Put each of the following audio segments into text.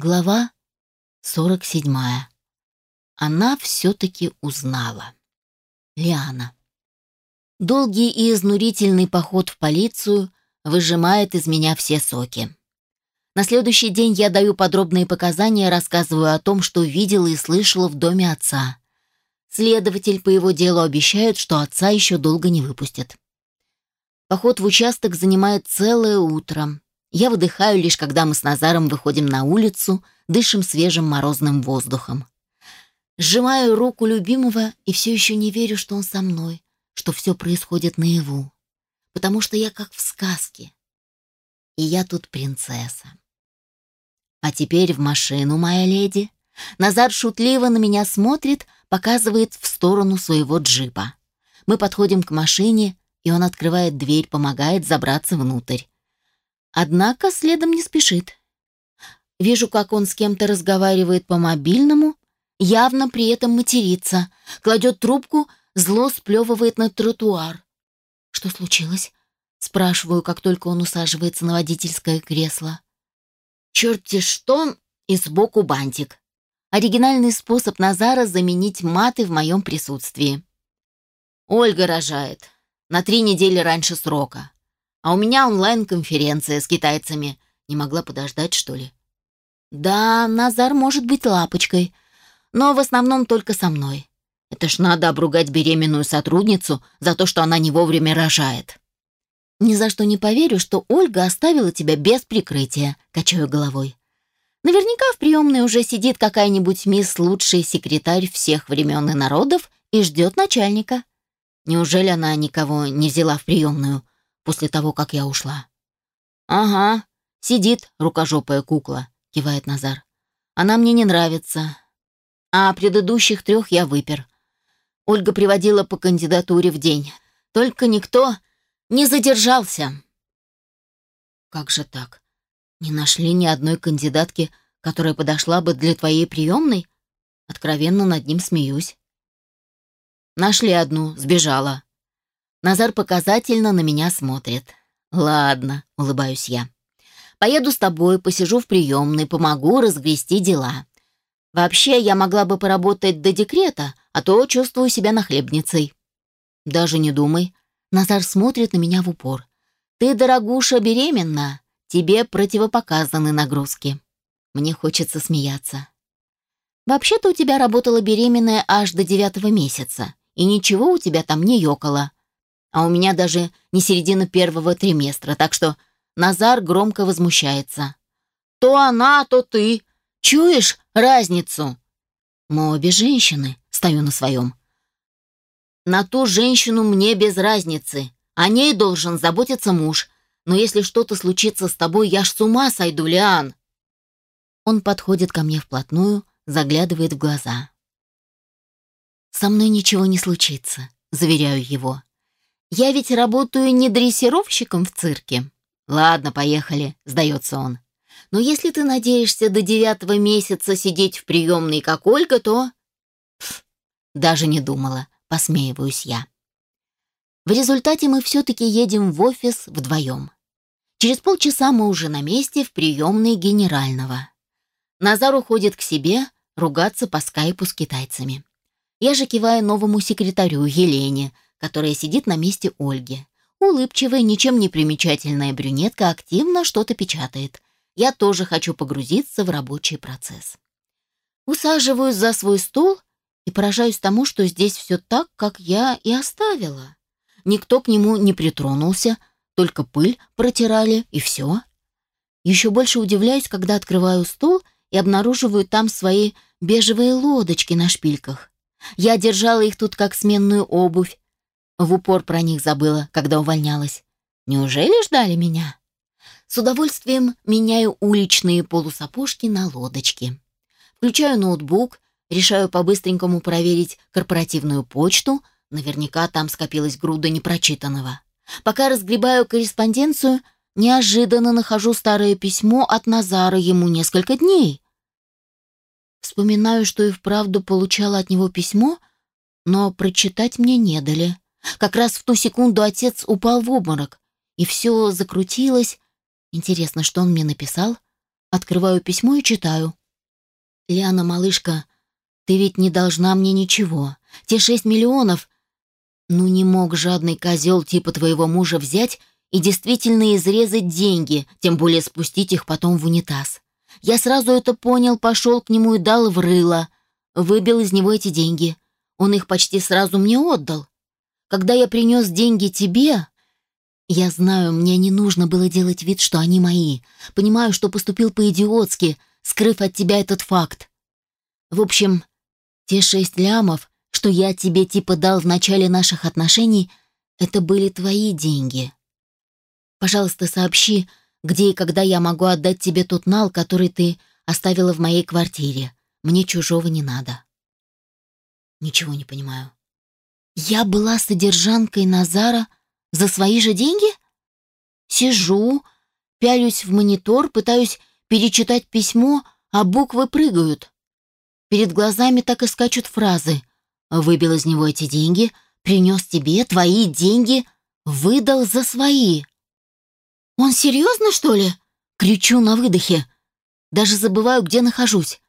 Глава 47. Она все-таки узнала. Лиана. Долгий и изнурительный поход в полицию выжимает из меня все соки. На следующий день я даю подробные показания, рассказываю о том, что видела и слышала в доме отца. Следователь по его делу обещает, что отца еще долго не выпустят. Поход в участок занимает целое утро. Я выдыхаю лишь, когда мы с Назаром выходим на улицу, дышим свежим морозным воздухом. Сжимаю руку любимого и все еще не верю, что он со мной, что все происходит наяву. Потому что я как в сказке. И я тут принцесса. А теперь в машину, моя леди. Назар шутливо на меня смотрит, показывает в сторону своего джипа. Мы подходим к машине, и он открывает дверь, помогает забраться внутрь. Однако следом не спешит. Вижу, как он с кем-то разговаривает по мобильному, явно при этом матерится, кладет трубку, зло сплевывает на тротуар. «Что случилось?» — спрашиваю, как только он усаживается на водительское кресло. «Черти что!» и сбоку бантик. Оригинальный способ Назара заменить маты в моем присутствии. Ольга рожает. На три недели раньше срока. А у меня онлайн-конференция с китайцами. Не могла подождать, что ли? Да, Назар может быть лапочкой, но в основном только со мной. Это ж надо обругать беременную сотрудницу за то, что она не вовремя рожает. Ни за что не поверю, что Ольга оставила тебя без прикрытия, качаю головой. Наверняка в приемной уже сидит какая-нибудь мисс лучший секретарь всех времен и народов и ждет начальника. Неужели она никого не взяла в приемную? После того, как я ушла. «Ага, сидит рукожопая кукла», — кивает Назар. «Она мне не нравится. А предыдущих трех я выпер. Ольга приводила по кандидатуре в день. Только никто не задержался». «Как же так? Не нашли ни одной кандидатки, которая подошла бы для твоей приемной?» Откровенно над ним смеюсь. «Нашли одну, сбежала», Назар показательно на меня смотрит. «Ладно», — улыбаюсь я. «Поеду с тобой, посижу в приемной, помогу разгрести дела. Вообще, я могла бы поработать до декрета, а то чувствую себя нахлебницей». «Даже не думай». Назар смотрит на меня в упор. «Ты, дорогуша, беременна. Тебе противопоказаны нагрузки». Мне хочется смеяться. «Вообще-то у тебя работала беременная аж до девятого месяца, и ничего у тебя там не ёкало а у меня даже не середина первого триместра, так что Назар громко возмущается. «То она, то ты. Чуешь разницу?» «Мы обе женщины», — стою на своем. «На ту женщину мне без разницы. О ней должен заботиться муж. Но если что-то случится с тобой, я ж с ума сойду, Лиан!» Он подходит ко мне вплотную, заглядывает в глаза. «Со мной ничего не случится», — заверяю его. Я ведь работаю не дрессировщиком в цирке. Ладно, поехали, сдается он. Но если ты надеешься до девятого месяца сидеть в приемной, как Ольга, то... Пф, даже не думала, посмеиваюсь я. В результате мы все-таки едем в офис вдвоем. Через полчаса мы уже на месте в приемной генерального. Назар уходит к себе ругаться по скайпу с китайцами. Я же киваю новому секретарю Елене, которая сидит на месте Ольги. Улыбчивая, ничем не примечательная брюнетка активно что-то печатает. Я тоже хочу погрузиться в рабочий процесс. Усаживаюсь за свой стол и поражаюсь тому, что здесь все так, как я и оставила. Никто к нему не притронулся, только пыль протирали и все. Еще больше удивляюсь, когда открываю стол и обнаруживаю там свои бежевые лодочки на шпильках. Я держала их тут как сменную обувь, в упор про них забыла, когда увольнялась. Неужели ждали меня? С удовольствием меняю уличные полусапожки на лодочки. Включаю ноутбук, решаю по-быстренькому проверить корпоративную почту, наверняка там скопилась груда непрочитанного. Пока разгребаю корреспонденцию, неожиданно нахожу старое письмо от Назара ему несколько дней. Вспоминаю, что и вправду получала от него письмо, но прочитать мне не дали. Как раз в ту секунду отец упал в обморок, и все закрутилось. Интересно, что он мне написал? Открываю письмо и читаю. «Лиана, малышка, ты ведь не должна мне ничего. Те шесть миллионов... Ну не мог жадный козел типа твоего мужа взять и действительно изрезать деньги, тем более спустить их потом в унитаз. Я сразу это понял, пошел к нему и дал в рыло. Выбил из него эти деньги. Он их почти сразу мне отдал. Когда я принес деньги тебе, я знаю, мне не нужно было делать вид, что они мои. Понимаю, что поступил по-идиотски, скрыв от тебя этот факт. В общем, те шесть лямов, что я тебе типа дал в начале наших отношений, это были твои деньги. Пожалуйста, сообщи, где и когда я могу отдать тебе тот нал, который ты оставила в моей квартире. Мне чужого не надо. Ничего не понимаю. Я была содержанкой Назара за свои же деньги? Сижу, пялюсь в монитор, пытаюсь перечитать письмо, а буквы прыгают. Перед глазами так и скачут фразы. «Выбил из него эти деньги», «Принес тебе твои деньги», «Выдал за свои». «Он серьезно, что ли?» Кричу на выдохе. Даже забываю, где нахожусь.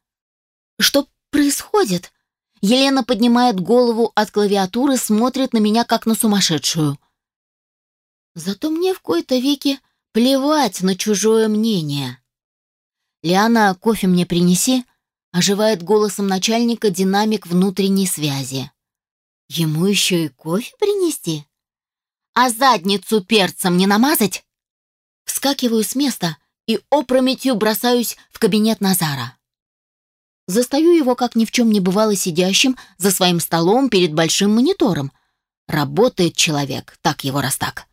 «Что происходит?» Елена поднимает голову от клавиатуры, смотрит на меня, как на сумасшедшую. Зато мне в кои-то веки плевать на чужое мнение. «Лиана, кофе мне принеси», — оживает голосом начальника динамик внутренней связи. «Ему еще и кофе принести? А задницу перцем не намазать?» Вскакиваю с места и опрометью бросаюсь в кабинет Назара. Застаю его, как ни в чем не бывало, сидящим за своим столом перед большим монитором. Работает человек, так его раз так.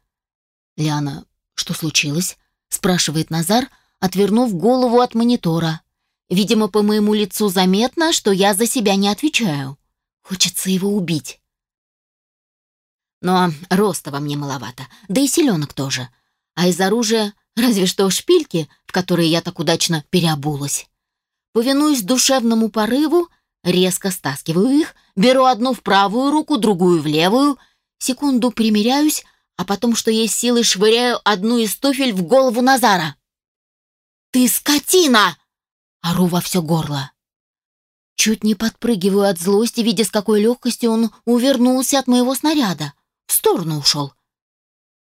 «Лиана, что случилось?» — спрашивает Назар, отвернув голову от монитора. Видимо, по моему лицу заметно, что я за себя не отвечаю. Хочется его убить. Но роста во мне маловато, да и селенок тоже. А из оружия разве что шпильки, в которые я так удачно переобулась. Повинуюсь душевному порыву, резко стаскиваю их, беру одну в правую руку, другую в левую, секунду примеряюсь, а потом, что есть силы, швыряю одну из туфель в голову Назара. «Ты скотина!» — ору во все горло. Чуть не подпрыгиваю от злости, видя, с какой легкостью он увернулся от моего снаряда. В сторону ушел.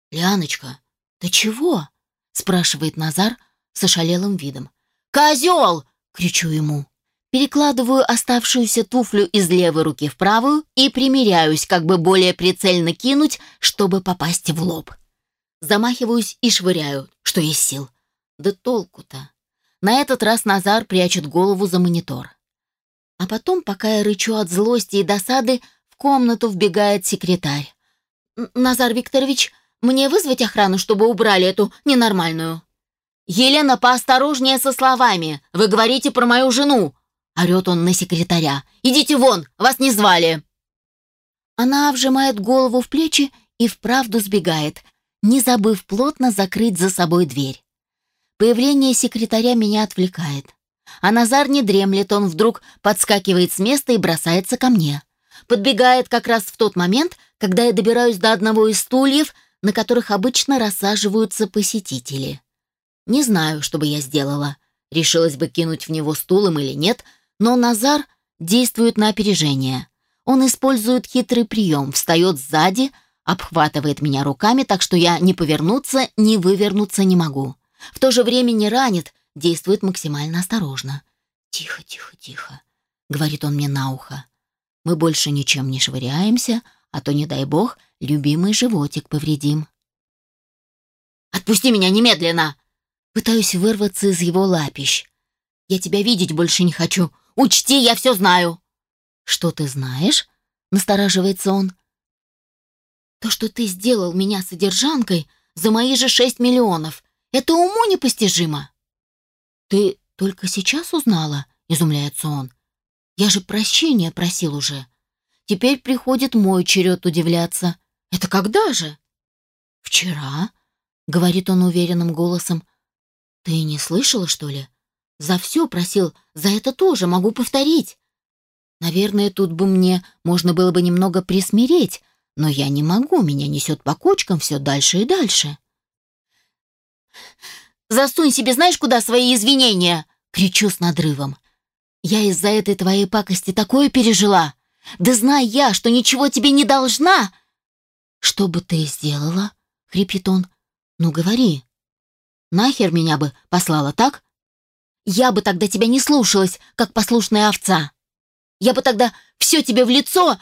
«Лианочка, ты чего?» — спрашивает Назар с ошалелым видом. «Козел!» — кричу ему. Перекладываю оставшуюся туфлю из левой руки в правую и примеряюсь, как бы более прицельно кинуть, чтобы попасть в лоб. Замахиваюсь и швыряю, что есть сил. Да толку-то. На этот раз Назар прячет голову за монитор. А потом, пока я рычу от злости и досады, в комнату вбегает секретарь. «Назар Викторович, мне вызвать охрану, чтобы убрали эту ненормальную?» «Елена, поосторожнее со словами. Вы говорите про мою жену. Орет он на секретаря. «Идите вон! Вас не звали!» Она вжимает голову в плечи и вправду сбегает, не забыв плотно закрыть за собой дверь. Появление секретаря меня отвлекает. А Назар не дремлет, он вдруг подскакивает с места и бросается ко мне. Подбегает как раз в тот момент, когда я добираюсь до одного из стульев, на которых обычно рассаживаются посетители. Не знаю, что бы я сделала. Решилась бы кинуть в него стулом или нет — но Назар действует на опережение. Он использует хитрый прием, встает сзади, обхватывает меня руками, так что я ни повернуться, ни вывернуться не могу. В то же время не ранит, действует максимально осторожно. «Тихо, тихо, тихо», — говорит он мне на ухо. «Мы больше ничем не швыряемся, а то, не дай бог, любимый животик повредим». «Отпусти меня немедленно!» Пытаюсь вырваться из его лапищ. «Я тебя видеть больше не хочу. Учти, я все знаю!» «Что ты знаешь?» — настораживается он. «То, что ты сделал меня содержанкой за мои же шесть миллионов, это уму непостижимо!» «Ты только сейчас узнала?» — изумляется он. «Я же прощения просил уже. Теперь приходит мой черед удивляться. Это когда же?» «Вчера», — говорит он уверенным голосом. «Ты не слышала, что ли? За все просил, за это тоже могу повторить. Наверное, тут бы мне можно было бы немного присмиреть, но я не могу, меня несет по кочкам все дальше и дальше. Засунь себе знаешь куда свои извинения!» Кричу с надрывом. «Я из-за этой твоей пакости такое пережила! Да знай я, что ничего тебе не должна!» «Что бы ты сделала?» — хрипит он. «Ну, говори. Нахер меня бы послала, так? Я бы тогда тебя не слушалась, как послушная овца. Я бы тогда все тебе в лицо...»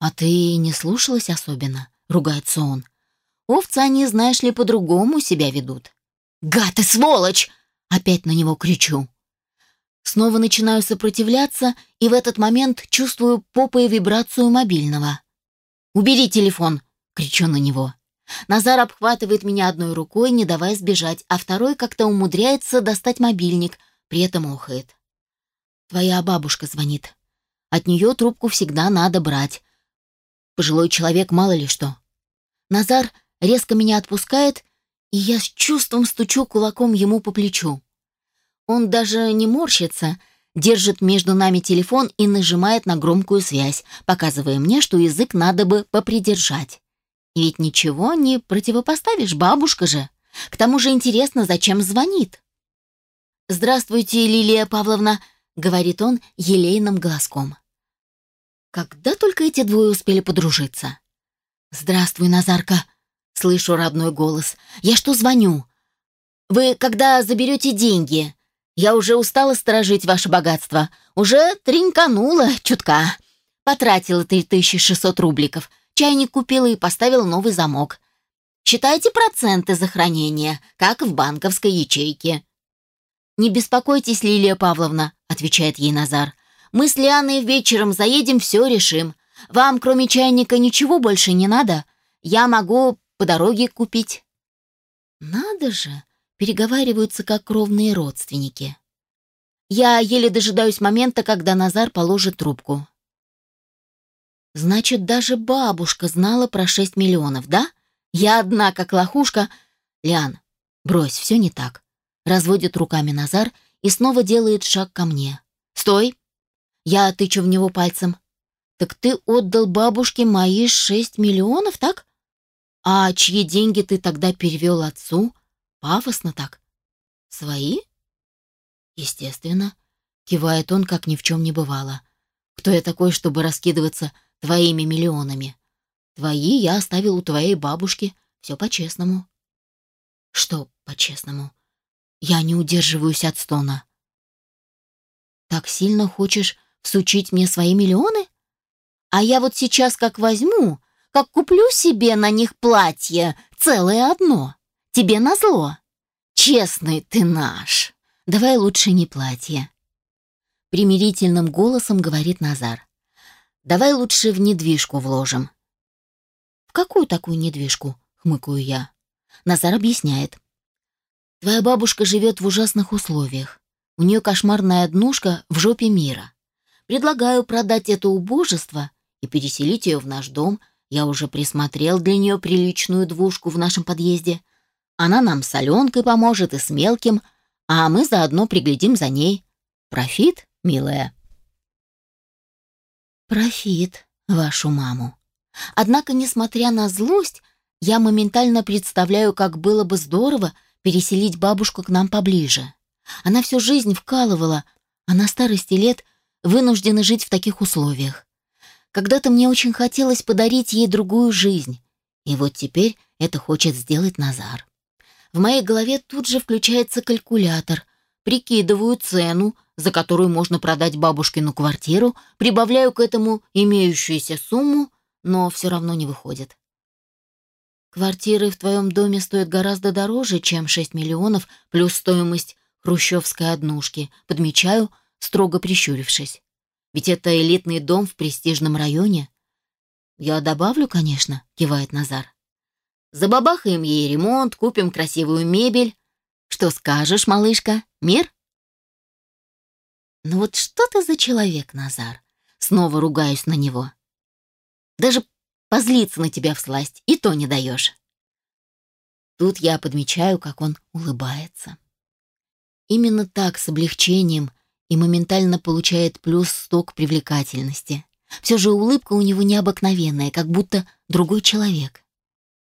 «А ты не слушалась особенно?» — ругается он. «Овцы они, знаешь ли, по-другому себя ведут». «Гад и сволочь!» — опять на него кричу. Снова начинаю сопротивляться и в этот момент чувствую попой вибрацию мобильного. «Убери телефон!» — кричу на него. Назар обхватывает меня одной рукой, не давая сбежать, а второй как-то умудряется достать мобильник, при этом охает. «Твоя бабушка звонит. От нее трубку всегда надо брать. Пожилой человек мало ли что». Назар резко меня отпускает, и я с чувством стучу кулаком ему по плечу. Он даже не морщится, держит между нами телефон и нажимает на громкую связь, показывая мне, что язык надо бы попридержать. Ведь ничего не противопоставишь, бабушка же. К тому же интересно, зачем звонит. «Здравствуйте, Лилия Павловна», — говорит он елейным голоском. Когда только эти двое успели подружиться? «Здравствуй, Назарка», — слышу родной голос. «Я что звоню? Вы когда заберете деньги? Я уже устала сторожить ваше богатство. Уже тринканула чутка. Потратила 3600 рубликов. Чайник купила и поставила новый замок. Считайте проценты за хранение, как в банковской ячейке. «Не беспокойтесь, Лилия Павловна», — отвечает ей Назар. «Мы с Лианой вечером заедем, все решим. Вам, кроме чайника, ничего больше не надо? Я могу по дороге купить». «Надо же!» переговариваются как ровные родственники. Я еле дожидаюсь момента, когда Назар положит трубку. Значит, даже бабушка знала про 6 миллионов, да? Я одна, как лохушка. Лян, брось, все не так. Разводит руками Назар и снова делает шаг ко мне. Стой! Я тычу в него пальцем. Так ты отдал бабушке мои 6 миллионов, так? А чьи деньги ты тогда перевел отцу? Пафосно так. Свои? Естественно. Кивает он, как ни в чем не бывало. Кто я такой, чтобы раскидываться твоими миллионами? Твои я оставил у твоей бабушки. Все по-честному. Что по-честному? Я не удерживаюсь от стона. Так сильно хочешь всучить мне свои миллионы? А я вот сейчас как возьму, как куплю себе на них платье, целое одно. Тебе назло. Честный ты наш. Давай лучше не платье. Примирительным голосом говорит Назар. Давай лучше в недвижку вложим. В какую такую недвижку? Хмыкаю я. Назар объясняет. Твоя бабушка живет в ужасных условиях. У нее кошмарная однушка в жопе мира. Предлагаю продать это убожество и переселить ее в наш дом. Я уже присмотрел для нее приличную двушку в нашем подъезде — она нам с Аленкой поможет и с мелким, а мы заодно приглядим за ней. Профит, милая?» «Профит, вашу маму. Однако, несмотря на злость, я моментально представляю, как было бы здорово переселить бабушку к нам поближе. Она всю жизнь вкалывала, а на старости лет вынуждена жить в таких условиях. Когда-то мне очень хотелось подарить ей другую жизнь, и вот теперь это хочет сделать Назар. В моей голове тут же включается калькулятор. Прикидываю цену, за которую можно продать бабушкину квартиру, прибавляю к этому имеющуюся сумму, но все равно не выходит. Квартиры в твоем доме стоят гораздо дороже, чем 6 миллионов плюс стоимость хрущевской однушки, подмечаю, строго прищурившись. Ведь это элитный дом в престижном районе. Я добавлю, конечно, кивает Назар. Забабахаем ей ремонт, купим красивую мебель. Что скажешь, малышка? Мир? Ну вот что ты за человек, Назар? Снова ругаюсь на него. Даже позлиться на тебя всласть и то не даешь. Тут я подмечаю, как он улыбается. Именно так, с облегчением, и моментально получает плюс сток привлекательности. Все же улыбка у него необыкновенная, как будто другой человек.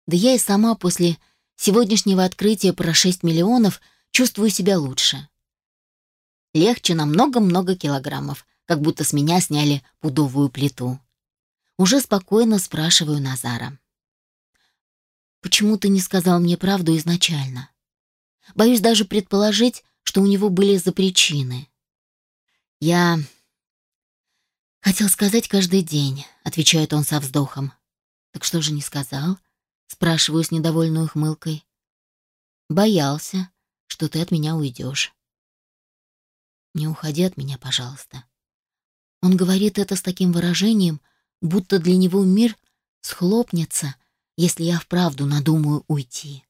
Да я и сама после сегодняшнего открытия про 6 миллионов чувствую себя лучше. Легче на много-много килограммов, как будто с меня сняли пудовую плиту. Уже спокойно спрашиваю Назара. «Почему ты не сказал мне правду изначально? Боюсь даже предположить, что у него были за причины. Я хотел сказать каждый день, отвечает он со вздохом. Так что же не сказал? Спрашиваю с недовольной ухмылкой. Боялся, что ты от меня уйдешь. Не уходи от меня, пожалуйста. Он говорит это с таким выражением, будто для него мир схлопнется, если я вправду надумаю уйти.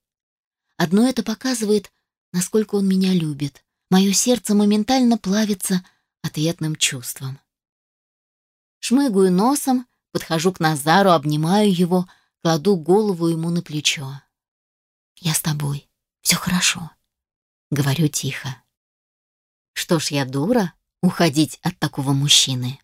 Одно это показывает, насколько он меня любит. Мое сердце моментально плавится ответным чувством. Шмыгаю носом, подхожу к Назару, обнимаю его, кладу голову ему на плечо. «Я с тобой. Все хорошо», — говорю тихо. Что ж, я дура уходить от такого мужчины.